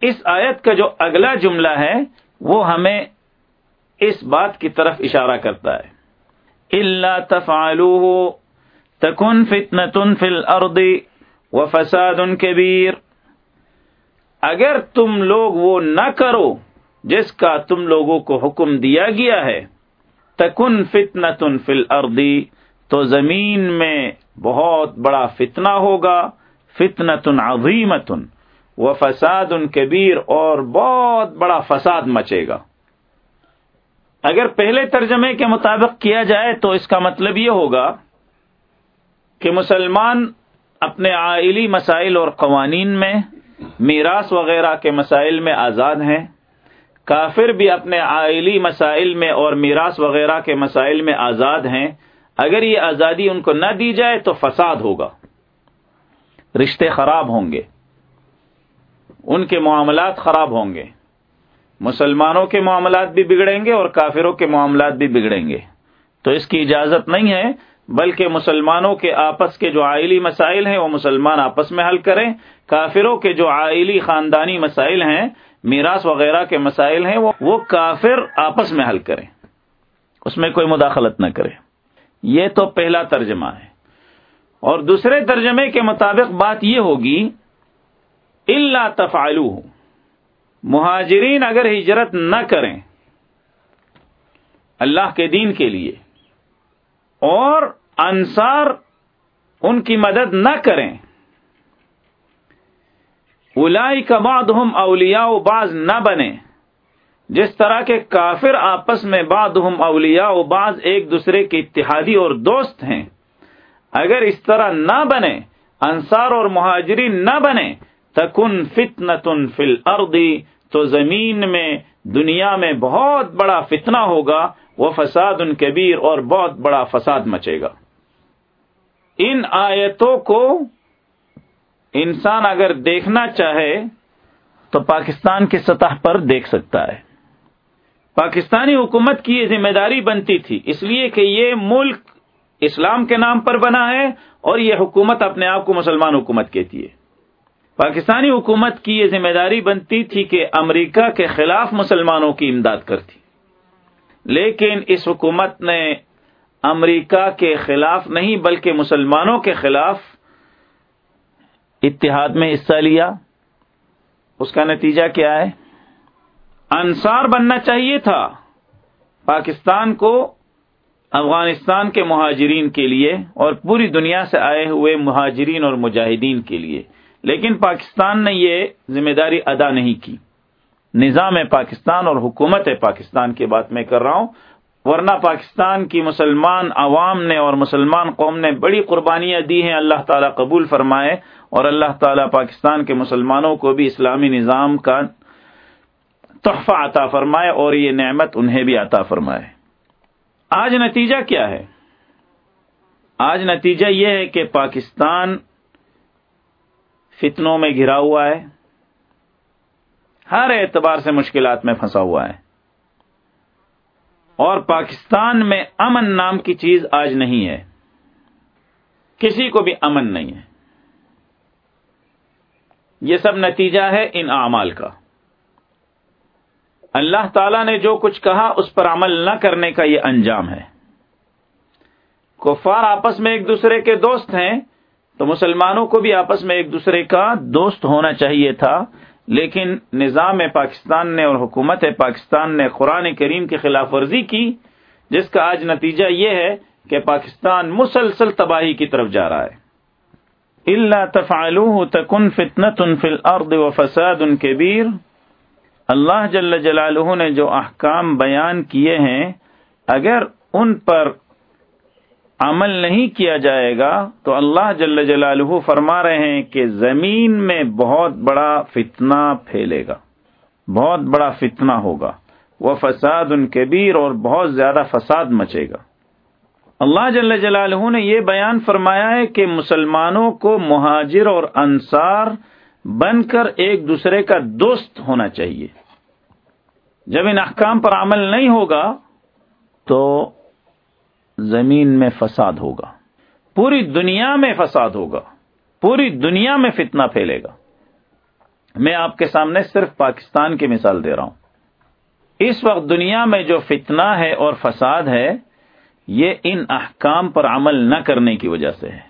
اس آیت کا جو اگلا جملہ ہے، وہ ہمیں اس بات کی طرف اشارہ کرتا ہے۔ اللہ تفالو تکن فتن تن فل اردی و فساد ان اگر تم لوگ وہ نہ کرو، جس کا تم لوگوں کو حکم دیا گیا ہے تکن فتن تن فل اردی تو زمین میں بہت بڑا فتنہ ہوگا۔ فتن تن عظیمتن وہ فساد ان کبیر اور بہت بڑا فساد مچے گا۔ اگر پہلے ترجمے کے مطابق کیا جائے تو اس کا مطلب یہ ہوگا کہ مسلمان اپنے آئلی مسائل اور قوانین میں، میراث وغیرہ کے مسائل میں آزاد ہیں۔ کافر بھی اپنے آئلی مسائل میں اور میراث وغیرہ کے مسائل میں آزاد ہیں۔ اگر یہ آزادی ان کو نہ دی جائے تو فساد ہوگا۔ رشتے خراب ہوں گے۔ ان کے معاملات خراب ہوں گے۔ مسلمانوں کے معاملات بھی بگڑیں گے اور کافروں کے معاملات بھی بگڑیں گے۔ تو اس کی اجازت نہیں ہے، بلکہ مسلمانوں کے آپس کے جو آئلی مسائل ہیں، وہ مسلمان آپس میں حل کریں۔ کافروں کے جو آئلی خاندانی مسائل ہیں، میراث وغیرہ کے مسائل ہیں، وہ کافر آپس میں حل کریں۔ اس میں کوئی مداخلت نہ کرے یہ تو پہلا ترجمہ ہے۔ اور دوسرے ترجمے کے مطابق بات یہ ہوگی اللہ تفالو مہاجرین اگر ہجرت نہ کریں اللہ کے دین کے لیے اور انصار ان کی مدد نہ کریں الائی کا بعد ہم اولیا و بعض نہ بنے جس طرح کے کافر آپس میں بعد ہم اولیا و بعض ایک دوسرے کے اتحادی اور دوست ہیں، اگر اس طرح نہ بنے انصار اور مہاجرین نہ بنے تکن فتن تن فل اردی تو زمین میں، دنیا میں بہت بڑا فتنہ ہوگا، وہ فساد ان کبیر اور بہت بڑا فساد مچے گا۔ ان آیتوں کو انسان اگر دیکھنا چاہے، تو پاکستان کی سطح پر دیکھ سکتا ہے۔ پاکستانی حکومت کی یہ ذمہ داری بنتی تھی، اس لیے کہ یہ ملک اسلام کے نام پر بنا ہے اور یہ حکومت اپنے آپ کو مسلمان حکومت کہتی ہے۔ پاکستانی حکومت کی یہ ذمہ داری بنتی تھی کہ امریکہ کے خلاف مسلمانوں کی امداد کرتی۔ لیکن اس حکومت نے امریکہ کے خلاف نہیں، بلکہ مسلمانوں کے خلاف اتحاد میں حصہ لیا۔ اس کا نتیجہ کیا ہے؟ انصار بننا چاہیے تھا۔ پاکستان کو، افغانستان کے مہاجرین کے لیے اور پوری دنیا سے آئے ہوئے مہاجرین اور مجاہدین کے لیے۔ لیکن پاکستان نے یہ ذمہ داری ادا نہیں کی۔ نظام پاکستان اور حکومت پاکستان کی بات میں کر رہا ہوں۔ ورنہ پاکستان کی مسلمان عوام نے اور مسلمان قوم نے بڑی قربانیاں دی ہیں۔ اللہ تعالیٰ قبول فرمائے اور اللہ تعالیٰ پاکستان کے مسلمانوں کو بھی اسلامی نظام کا تحفہ عطا فرمائے اور یہ نعمت انہیں بھی عطا فرمائے۔ آج نتیجہ کیا ہے؟ آج نتیجہ یہ ہے کہ پاکستان فتنوں میں گھرا ہوا ہے، ہر اعتبار سے مشکلات میں پھنسا ہوا ہے۔ اور پاکستان میں امن نام کی چیز آج نہیں ہے۔ کسی کو بھی امن نہیں ہے۔ یہ سب نتیجہ ہے ان اعمال کا۔ اللہ تعالی نے جو کچھ کہا، اس پر عمل نہ کرنے کا یہ انجام ہے۔ کفار آپس میں ایک دوسرے کے دوست ہیں۔ تو مسلمانوں کو بھی آپس میں ایک دوسرے کا دوست ہونا چاہیے تھا، لیکن نظام پاکستان نے اور حکومت پاکستان نے قرآن کریم کی خلاف ورزی کی، جس کا آج نتیجہ یہ ہے کہ پاکستان مسلسل تباہی کی طرف جا رہا ہے۔ اللہ تفعلوه تکن فتنة في الارض وفساد كبير۔ اللہ جل جلالہ نے جو احکام بیان کیے ہیں، اگر ان پر عمل نہیں کیا جائے گا، تو اللہ جل جلالہ فرما رہے ہیں کہ زمین میں بہت بڑا فتنہ پھیلے گا، بہت بڑا فتنہ ہوگا۔ وہ فساد ان کبیر اور بہت زیادہ فساد مچے گا۔ اللہ جل جلالہ نے یہ بیان فرمایا ہے کہ مسلمانوں کو مہاجر اور انصار بن کر ایک دوسرے کا دوست ہونا چاہیے۔ جب ان احکام پر عمل نہیں ہوگا، تو زمین میں فساد ہوگا۔ پوری دنیا میں فساد ہوگا۔ پوری دنیا میں فتنہ پھیلے گا۔ میں آپ کے سامنے صرف پاکستان کی مثال دے رہا ہوں۔ اس وقت دنیا میں جو فتنہ ہے اور فساد ہے، یہ ان احکام پر عمل نہ کرنے کی وجہ سے ہے۔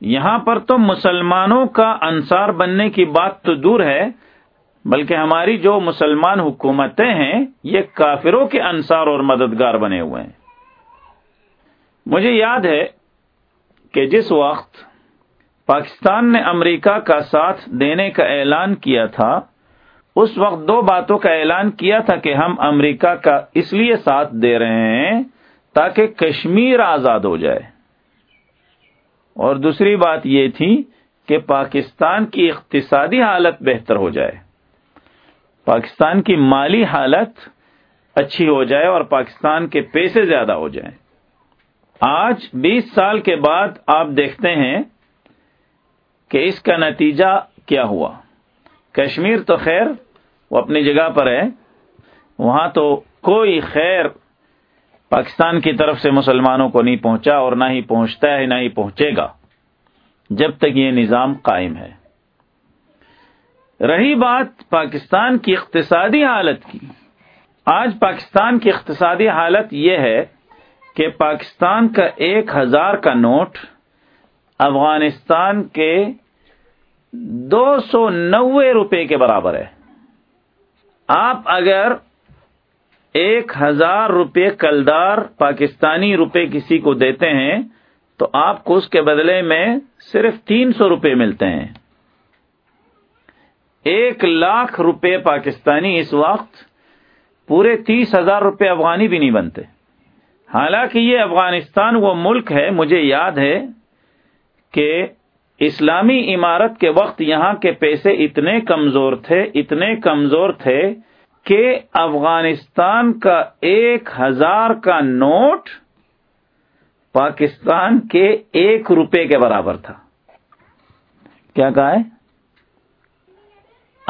یہاں پر تو مسلمانوں کا انصار بننے کی بات تو دور ہے بلکہ ہماری جو مسلمان حکومتیں ہیں، یہ کافروں کے انصار اور مددگار بنے ہوئے ہیں۔ مجھے یاد ہے کہ جس وقت پاکستان نے امریکہ کا ساتھ دینے کا اعلان کیا تھا، اس وقت دو باتوں کا اعلان کیا تھا کہ ہم امریکہ کا اس لیے ساتھ دے رہے ہیں تاکہ کشمیر آزاد ہو جائے۔ اور دوسری بات یہ تھی کہ پاکستان کی اقتصادی حالت بہتر ہو جائے۔ پاکستان کی مالی حالت اچھی ہو جائے اور پاکستان کے پیسے زیادہ ہو جائیں۔ آج بیس سال کے بعد آپ دیکھتے ہیں کہ اس کا نتیجہ کیا ہوا۔ کشمیر تو خیر، وہ اپنی جگہ پر ہے۔ وہاں تو کوئی خیر پاکستان کی طرف سے مسلمانوں کو نہیں پہنچا اور نہ ہی پہنچتا ہے، نہ ہی پہنچے گا۔ جب تک یہ نظام قائم ہے۔ رہی بات پاکستان کی اقتصادی حالت کی۔ آج پاکستان کی اقتصادی حالت یہ ہے کہ پاکستان کا ایک ہزار کا نوٹ، افغانستان کے دو سو نوے روپے کے برابر ہے۔ آپ اگر ایک ہزار روپے کلدار پاکستانی روپے کسی کو دیتے ہیں، تو آپ کو اس کے بدلے میں صرف تین سو روپے ملتے ہیں۔ ایک لاکھ روپے پاکستانی اس وقت پورے تیس ہزار روپے افغانی بھی نہیں بنتے۔ حالانکہ یہ افغانستان وہ ملک ہے، مجھے یاد ہے کہ اسلامی عمارت کے وقت یہاں کے پیسے اتنے کمزور تھے، اتنے کمزور تھے کہ افغانستان کا ایک ہزار کا نوٹ پاکستان کے ایک روپے کے برابر تھا۔ کیا کہا ہے؟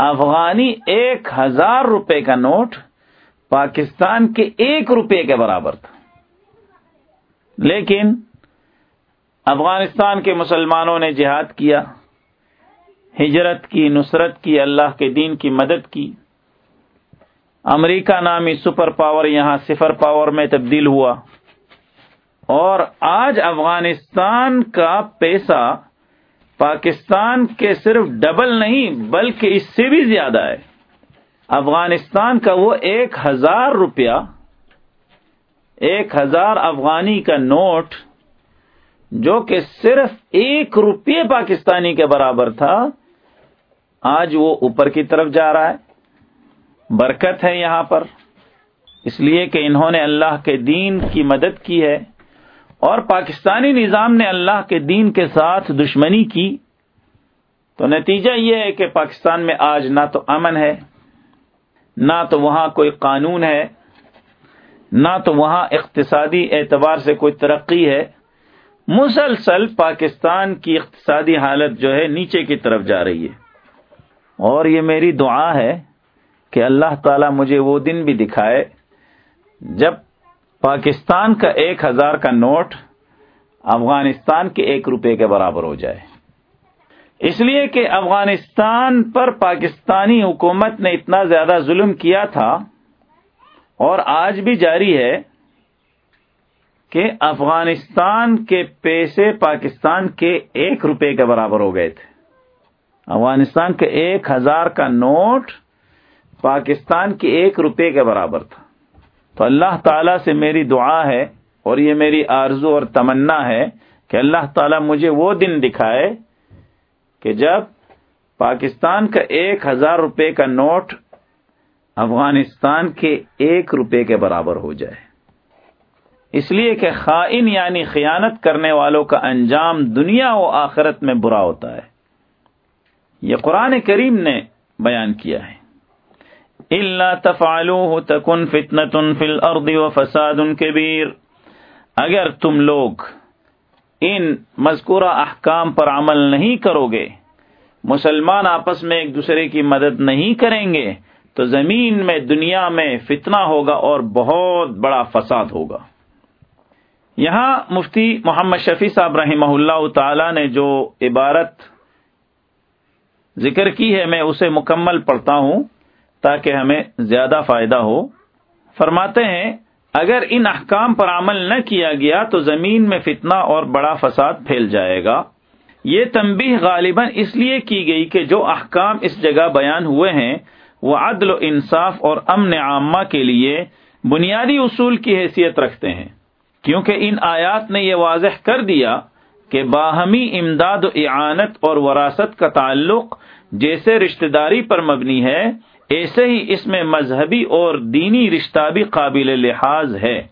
افغانی ایک ہزار روپے کا نوٹ پاکستان کے ایک روپے کے برابر تھا۔ لیکن افغانستان کے مسلمانوں نے جہاد کیا، ہجرت کی، نصرت کی، اللہ کے دین کی مدد کی۔ امریکہ نامی سپر پاور یہاں صفر پاور میں تبدیل ہوا۔ اور آج افغانستان کا پیسہ پاکستان کے صرف ڈبل نہیں بلکہ اس سے بھی زیادہ ہے۔ افغانستان کا وہ ایک ہزار روپیہ، ایک ہزار افغانی کا نوٹ جو کہ صرف ایک روپیے پاکستانی کے برابر تھا، آج وہ اوپر کی طرف جا رہا ہے۔ برکت ہے یہاں پر۔ اس لیے کہ انہوں نے اللہ کے دین کی مدد کی ہے۔ اور پاکستانی نظام نے اللہ کے دین کے ساتھ دشمنی کی تو نتیجہ یہ ہے کہ پاکستان میں آج نہ تو امن ہے، نہ تو وہاں کوئی قانون ہے، نہ تو وہاں اقتصادی اعتبار سے کوئی ترقی ہے۔ مسلسل پاکستان کی اقتصادی حالت جو ہے نیچے کی طرف جا رہی ہے۔ اور یہ میری دعا ہے کہ اللہ تعالی مجھے وہ دن بھی دکھائے جب پاکستان کا ایک ہزار کا نوٹ افغانستان کے ایک روپے کے برابر ہو جائے۔ اس لیے کہ افغانستان پر پاکستانی حکومت نے اتنا زیادہ ظلم کیا تھا اور آج بھی جاری ہے کہ افغانستان کے پیسے پاکستان کے ایک روپے کے برابر ہو گئے تھے۔ افغانستان کے ایک ہزار کا نوٹ پاکستان کے ایک روپے کے برابر تھا۔ تو اللہ تعالی سے میری دعا ہے اور یہ میری آرزو اور تمنا ہے کہ اللہ تعالی مجھے وہ دن دکھائے کہ جب پاکستان کا ایک ہزار روپے کا نوٹ افغانستان کے ایک روپے کے برابر ہو جائے۔ اس لیے کہ خائن یعنی خیانت کرنے والوں کا انجام دنیا و آخرت میں برا ہوتا ہے۔ یہ قرآن کریم نے بیان کیا ہے۔ اللہ تفالو تکن فتن فل اردی و فساد ان اگر تم لوگ ان مذکورہ احکام پر عمل نہیں کرو گے مسلمان آپس میں ایک دوسرے کی مدد نہیں کریں گے، تو زمین میں، دنیا میں فتنہ ہوگا اور بہت بڑا فساد ہوگا۔ یہاں مفتی محمد شفیع صاحب رحمہ اللہ تعالی نے جو عبارت ذکر کی ہے، میں اسے مکمل پڑھتا ہوں۔ تاکہ ہمیں زیادہ فائدہ ہو۔ فرماتے ہیں، اگر ان احکام پر عمل نہ کیا گیا تو زمین میں فتنہ اور بڑا فساد پھیل جائے گا۔ یہ تنبیہ غالباً اس لیے کی گئی کہ جو احکام اس جگہ بیان ہوئے ہیں، وہ عدل و انصاف اور امن عامہ کے لیے بنیادی اصول کی حیثیت رکھتے ہیں۔ کیونکہ ان آیات نے یہ واضح کر دیا کہ باہمی امداد و اعانت اور وراثت کا تعلق جیسے رشتہ داری پر مبنی ہے ایسے ہی اس میں مذہبی اور دینی رشتہ بھی قابل لحاظ ہے،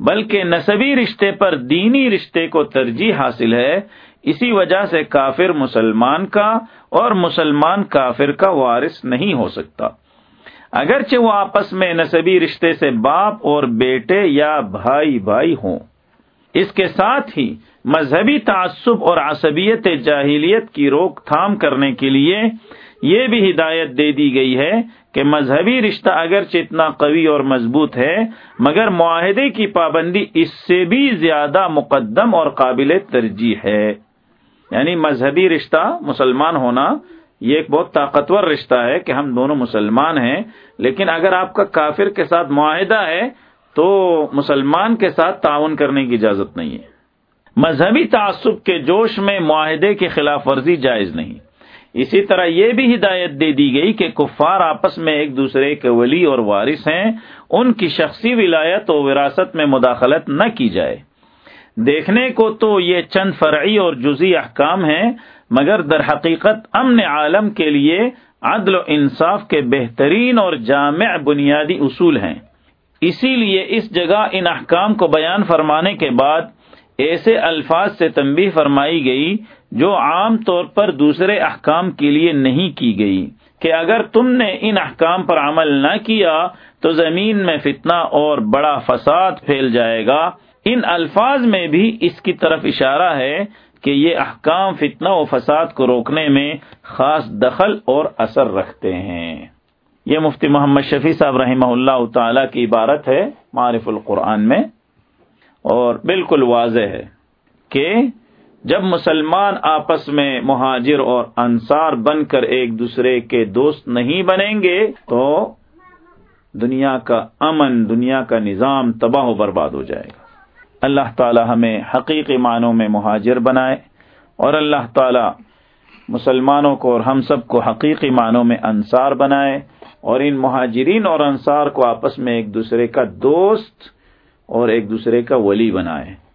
بلکہ نصبی رشتے پر دینی رشتے کو ترجیح حاصل ہے۔ اسی وجہ سے کافر مسلمان کا اور مسلمان کافر کا وارث نہیں ہو سکتا۔ اگرچہ وہ آپس میں نصبی رشتے سے باپ اور بیٹے یا بھائی بھائی ہوں۔ اس کے ساتھ ہی مذہبی تعصب اور عصبیت جاہلیت کی روک تھام کرنے کے لیے یہ بھی ہدایت دے دی گئی ہے کہ مذہبی رشتہ اگرچہ اتنا قوی اور مضبوط ہے، مگر معاہدے کی پابندی اس سے بھی زیادہ مقدم اور قابل ترجیح ہے۔ یعنی مذہبی رشتہ، مسلمان ہونا یہ ایک بہت طاقتور رشتہ ہے کہ ہم دونوں مسلمان ہیں، لیکن اگر آپ کا کافر کے ساتھ معاہدہ ہے تو مسلمان کے ساتھ تعاون کرنے کی اجازت نہیں ہے۔ مذہبی تعصب کے جوش میں معاہدے کی خلاف ورزی جائز نہیں۔ اسی طرح یہ بھی ہدایت دے دی گئی کہ کفار آپس میں ایک دوسرے کے ولی اور وارث ہیں، ان کی شخصی ولایت و وراثت میں مداخلت نہ کی جائے۔ دیکھنے کو تو یہ چند فرعی اور جزی احکام ہیں، مگر در حقیقت امن عالم کے لیے عدل و انصاف کے بہترین اور جامع بنیادی اصول ہیں۔ اسی لیے اس جگہ ان احکام کو بیان فرمانے کے بعد ایسے الفاظ سے تنبیہ فرمائی گئی جو عام طور پر دوسرے احکام کے لیے نہیں کی گئی کہ اگر تم نے ان احکام پر عمل نہ کیا تو زمین میں فتنہ اور بڑا فساد پھیل جائے گا۔ ان الفاظ میں بھی اس کی طرف اشارہ ہے کہ یہ احکام فتنہ و فساد کو روکنے میں خاص دخل اور اثر رکھتے ہیں۔ یہ مفتی محمد شفیع صاحب رحمہ اللہ تعالی کی عبارت ہے معرف القرآن میں اور بالکل واضح ہے کہ جب مسلمان آپس میں مہاجر اور انصار بن کر ایک دوسرے کے دوست نہیں بنیں گے، تو دنیا کا امن، دنیا کا نظام تباہ و برباد ہو جائے گا۔ اللہ تعالی ہمیں حقیقی معنوں میں مہاجر بنائے اور اللہ تعالی مسلمانوں کو اور ہم سب کو حقیقی معنوں میں انصار بنائے اور ان مہاجرین اور انصار کو آپس میں ایک دوسرے کا دوست اور ایک دوسرے کا ولی بنائے۔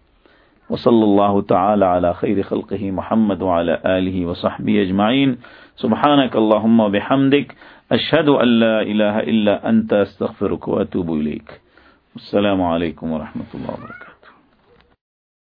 وصلی اللہ تعالی علی خیر خلقہ محمد وعلی آلہ وصحبہ اجمعین سبحانک اللہم و بحمدک اشہد ان لا الہ الا انت استغفرک واتوب اتوب الیک السلام علیکم ورحمۃ اللہ وبرکاتہ